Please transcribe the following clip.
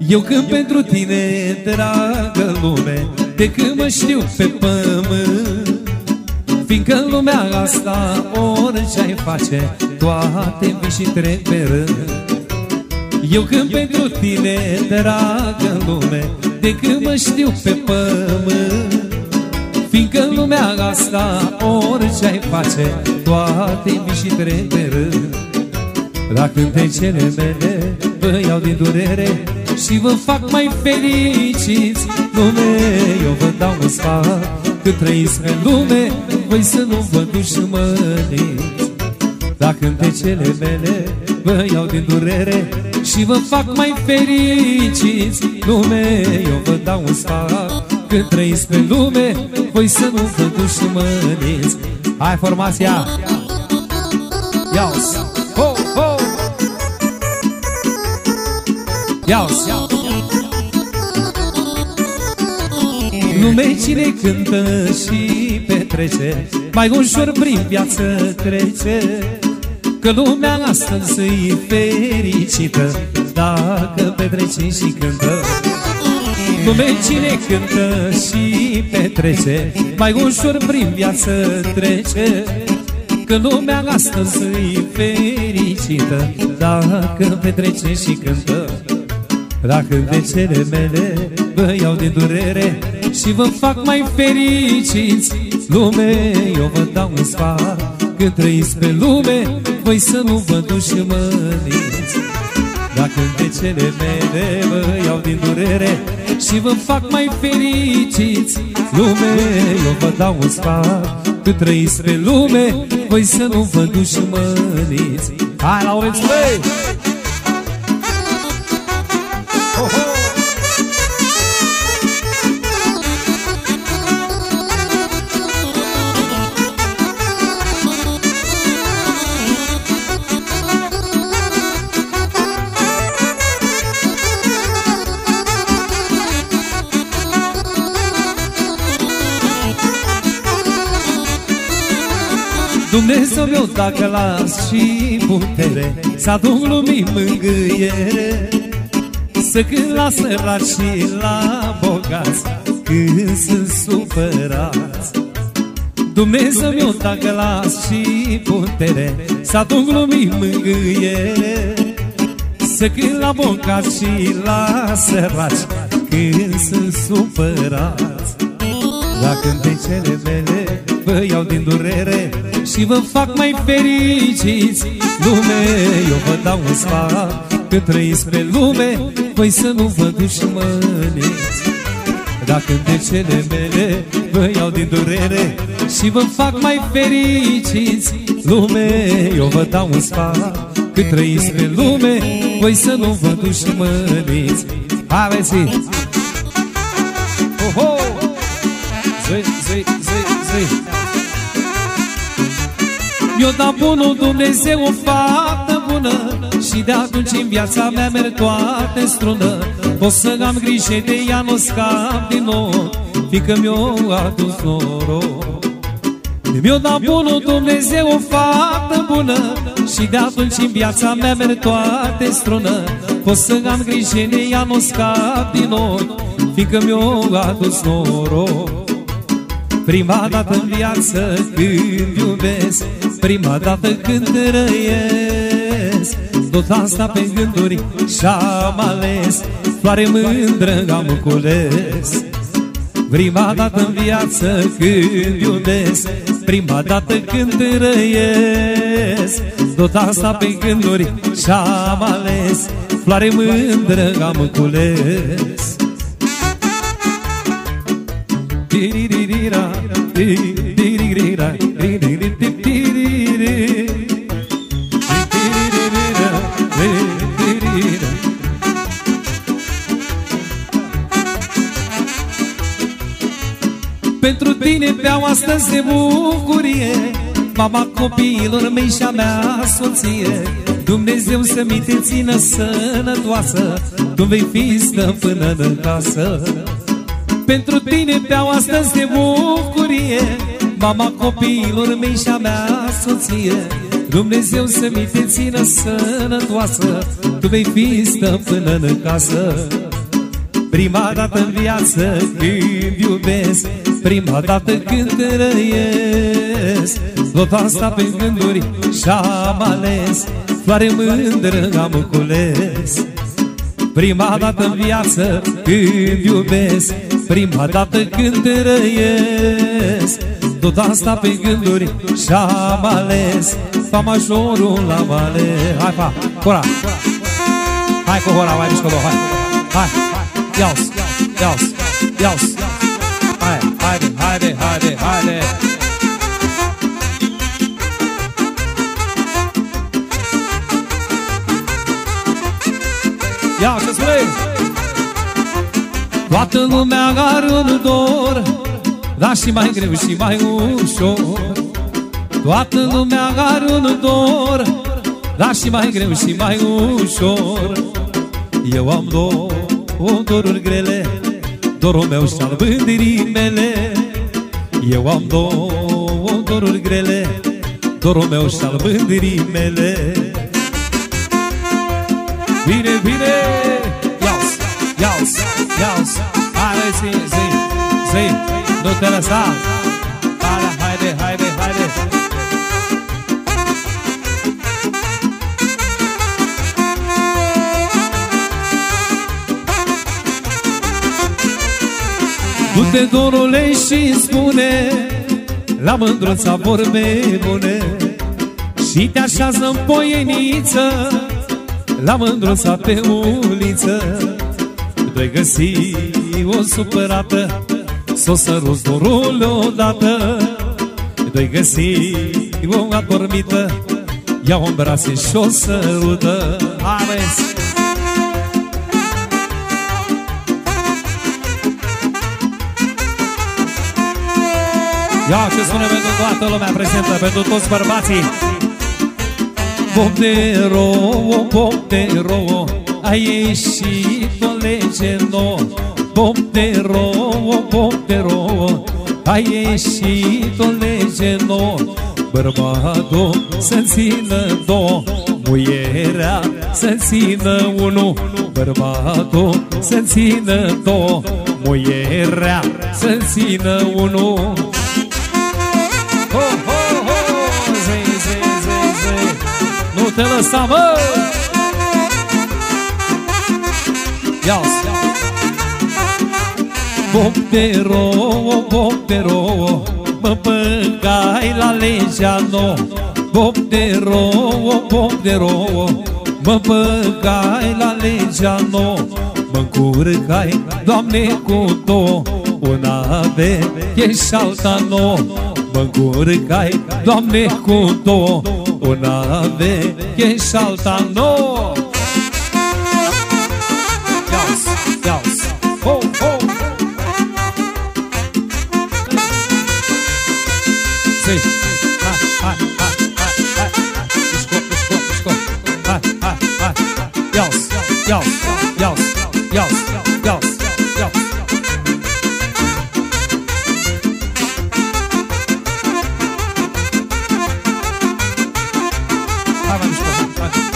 Eu cânt pentru tine, dragă lume De când mă știu pe pământ. Fiindcă în lumea asta orice ai face Toate vii și trec pe rând. Eu cânt pentru tine, dragă lume De când mă știu pe pământ. Fiindcă în lumea asta orice ai face Toate vii și trec pe rând. La cântecele mele vă iau din durere și vă fac mai fericiți. Lume, eu vă dau un sfat. Când trăiți pe lume Voi să nu vă dușmăniți Dacă cântecele mele Vă iau din durere Și vă fac mai fericiți Lume, eu vă dau un sfat. Când trăiți pe lume Voi să nu vă dușmăniți Hai formația! Ia-o! Ia-o-ți Lume cine cântă și petrece Mai ușor prin viață trece. Că lumea astăzi e fericită Dacă petrece și cântă. Lume cine cântă și petrece Mai ușor prin viață trece. Că lumea astăzi e fericită Dacă petrece și cântă la cântecele mele vă iau de durere Și vă fac mai fericiți Lume, eu vă dau un sfat. Când trăiți pe lume Voi să nu vă dușmăniți La cântecele mele vă iau din durere Și vă fac mai fericiți Lume, eu vă dau un sfat. Când trăiți pe lume Voi să nu vă dușmăniți Hai, Laurenț, băi! Dumnezeu meu dacă las și putere Să aduc lumii mângâiere. Să când la săraci și la bogați Când sunt supărați. Dumnezeu meu dacă las și putere Să aduc lumii mângâiere. Să când la bogați și la săraci Când sunt supărați La cântecele mele vă iau din durere și vă fac mai fericiți. Lume, eu vă dau un sfat Că trăiți pe lume Voi să nu vă dușmăniți. Dacă de cele mele Vă iau din durere Și vă fac mai fericiți. Lume, eu vă dau un sfat Că trăiți pe lume Voi să nu vă dușmăniți. Hai, băieții! Oh, oh! Zi, zi, zi, zi! Mi-o dat bunul Dumnezeu o fată bună Și de atunci în viața mea merg toate strună O să am grijă de ea, nu scap din nou Fiindcă mi-o adus noroc Mi-o dat bunul Dumnezeu o fată bună Și de atunci în viața mea merg toate strună O să am grijă de ea, nu scap din nou Fiindcă mi-o adus noroc Prima dată în viață când iubesc Prima dată când trăiesc. Tot asta pe gânduri și-am ales Floare mândră am cules. Prima dată în viață când iubesc Prima dată când trăiesc. Tot asta pe gânduri și-am ales Floare mândră am cules. Di-di-di-di-ra, di-di-di-di-ra, di-di-di-di-di Pentru tine beau astăzi de bucurie Mama copiilor mei și-a mea soție. Dumnezeu să mi te țină sănătoasă Tu vei fi stăpână în casă Pentru tine beau astăzi de bucurie. Mama copiilor mei și-a mea soție Dumnezeu să mi te țină sănătoasă. Tu vei fi stăpână în casă. Prima dată în viață când iubesc Prima dată când trăiesc Tot asta pe gânduri și-am ales Floare mândră am cules. Prima dată în viață când iubesc Prima dată când trăiesc Tot asta pe gânduri și-am ales. Fa majorul la vale Hai, fa, cora. Hai cu hora, mai mișcă, hai. Hai, iau-s, iau-s, iau-s Hai, haide, haide, haide, haide Toată lumea are un dor Dar și mai greu și mai ușor. Toată lumea are un dor Dar și mai greu și mai ușor. Eu am două doruri grele Dorul meu și al bândirii mele. Eu am două doruri grele Dorul meu și al bândirii mele. Bine, bine Iau-s, iau-s, iau-s Hai, zi, zi, zi Nu te lăsa Haide, haide, haide, haide Du-te, dorule, și spune La mândruța vorbe bune Și te așează în poieniță la mândruța pe uliță Doi găsi o supărată S-o săruți dorul odată. Doi găsi o adormită Ia-o în brațe și o sărută Aveți! Ia ce spune pentru toată lumea prezentă, pentru toți bărbații. Bombero, bombero, ai ieșit o lege nouă Bombero, bombero, ai ieșit o lege nouă Bărbatul să țină două, muierea să țină unu Bărbatul să țină două, muierea să țină unu Ho, ho, ho, zi, zi, zi, zi Nu te lăsa, mă! Ia-ți! Bombero, bombero Mă băgai la legea nouă. Bombero, bombero Mă băgai la legea nouă. Mă încurcai, Doamne, cu două Una veche și alta nouă. Mă încurcai, Doamne, cu două Una veche și alta nouă Jos, jos, jos, jos, jos. Hai mai mișto, hai.